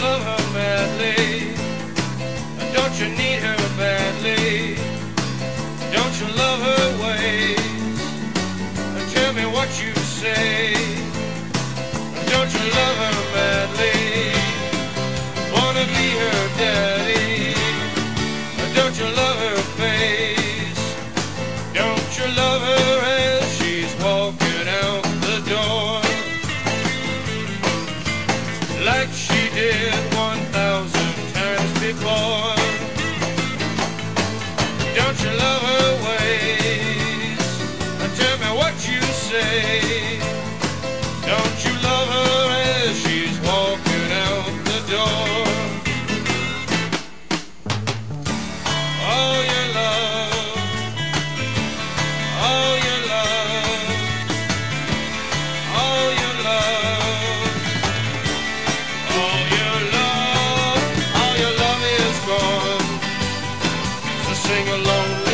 love her madly? Don't you need her? sing along.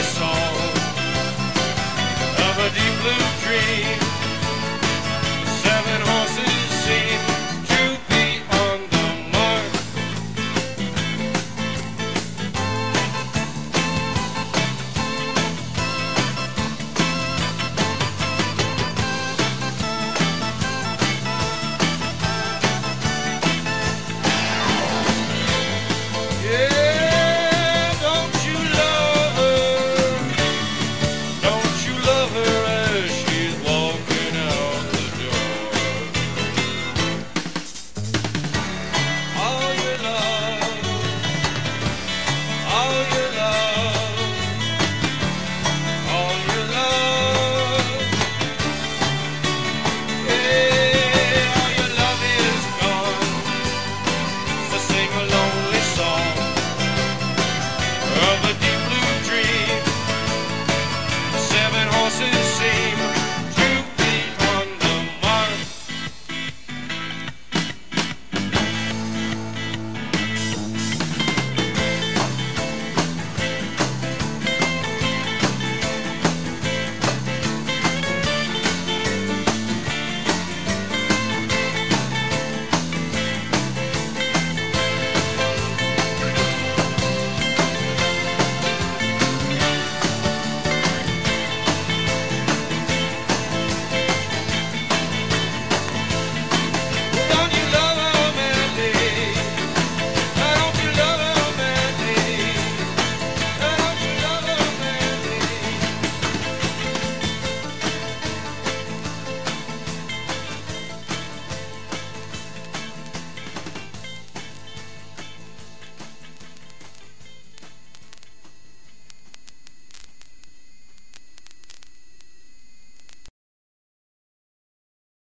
to see.